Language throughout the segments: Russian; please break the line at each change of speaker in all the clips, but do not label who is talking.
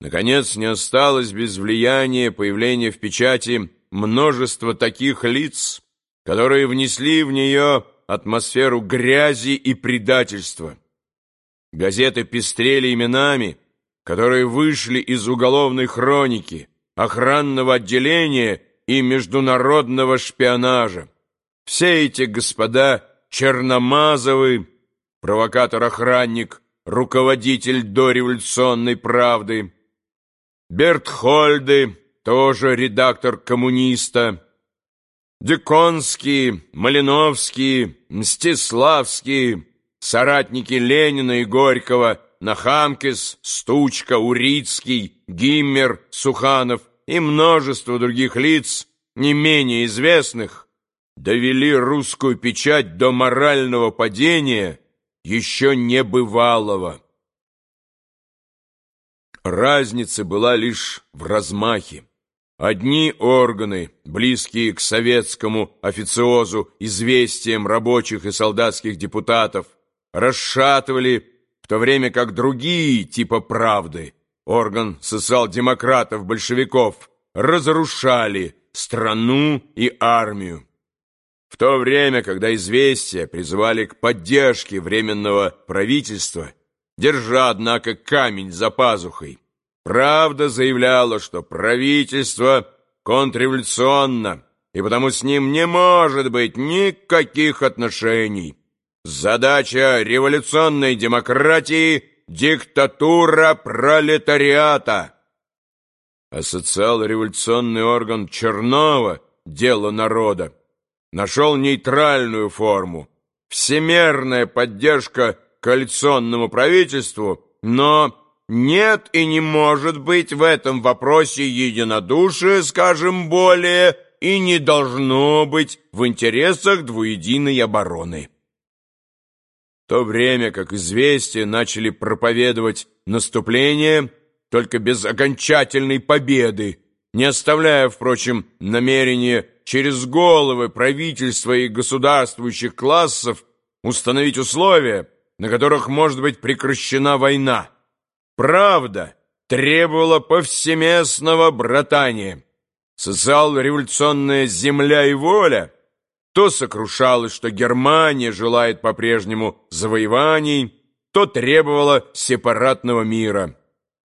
Наконец, не осталось без влияния появления в печати множества таких лиц, которые внесли в нее атмосферу грязи и предательства. Газеты пестрели именами, которые вышли из уголовной хроники, охранного отделения и международного шпионажа. Все эти господа Черномазовы, провокатор-охранник, руководитель дореволюционной правды, Бертхольды, тоже редактор коммуниста, Деконский, Малиновский, Мстиславский, соратники Ленина и Горького, Нахамкис, Стучка, Урицкий, Гиммер, Суханов и множество других лиц, не менее известных, довели русскую печать до морального падения еще небывалого. Разница была лишь в размахе. Одни органы, близкие к советскому официозу известиям рабочих и солдатских депутатов, расшатывали, в то время как другие, типа «Правды», орган социал-демократов-большевиков, разрушали страну и армию. В то время, когда известия призывали к поддержке Временного правительства, держа, однако, камень за пазухой. Правда заявляла, что правительство контрреволюционно, и потому с ним не может быть никаких отношений. Задача революционной демократии – диктатура пролетариата. А социал-революционный орган Чернова «Дело народа» нашел нейтральную форму – всемерная поддержка коалиционному правительству, но нет и не может быть в этом вопросе единодушия, скажем более, и не должно быть в интересах двуединой обороны. В то время как известия начали проповедовать наступление, только без окончательной победы, не оставляя, впрочем, намерения через головы правительства и государствующих классов установить условия, на которых может быть прекращена война. Правда требовала повсеместного братания. Социал-революционная земля и воля то сокрушалась, что Германия желает по-прежнему завоеваний, то требовала сепаратного мира.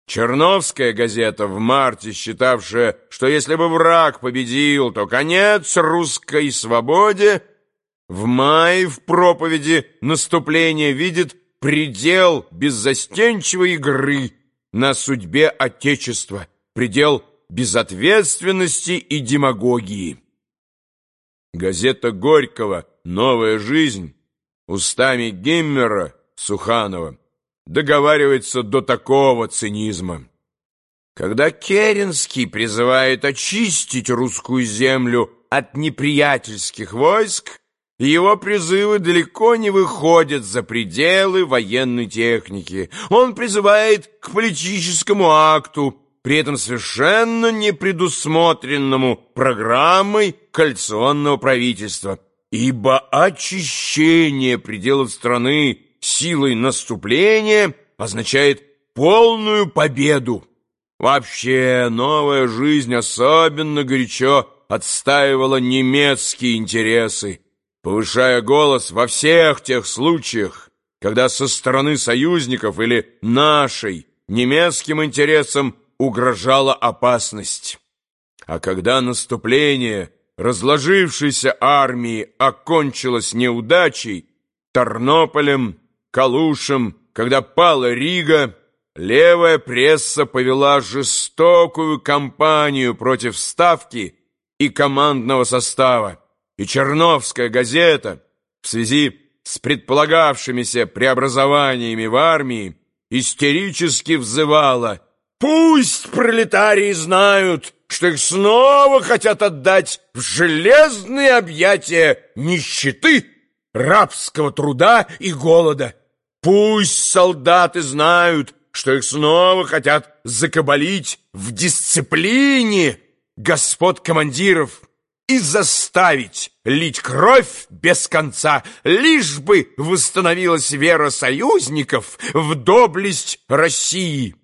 Черновская газета в марте, считавшая, что если бы враг победил, то конец русской свободе, в мае в проповеди наступления видит предел беззастенчивой игры на судьбе Отечества, предел безответственности и демагогии. Газета Горького «Новая жизнь» устами Гиммера Суханова договаривается до такого цинизма. Когда Керенский призывает очистить русскую землю от неприятельских войск, его призывы далеко не выходят за пределы военной техники. Он призывает к политическому акту, при этом совершенно не предусмотренному программой коалиционного правительства. Ибо очищение пределов страны силой наступления означает полную победу. Вообще, новая жизнь особенно горячо отстаивала немецкие интересы повышая голос во всех тех случаях, когда со стороны союзников или нашей немецким интересам угрожала опасность. А когда наступление разложившейся армии окончилось неудачей, Тарнополем, Калушем, когда пала Рига, левая пресса повела жестокую кампанию против Ставки и командного состава и Черновская газета в связи с предполагавшимися преобразованиями в армии истерически взывала «Пусть пролетарии знают, что их снова хотят отдать в железные объятия нищеты, рабского труда и голода. Пусть солдаты знают, что их снова хотят закабалить в дисциплине господ командиров» и заставить лить кровь без конца, лишь бы восстановилась вера союзников в доблесть России.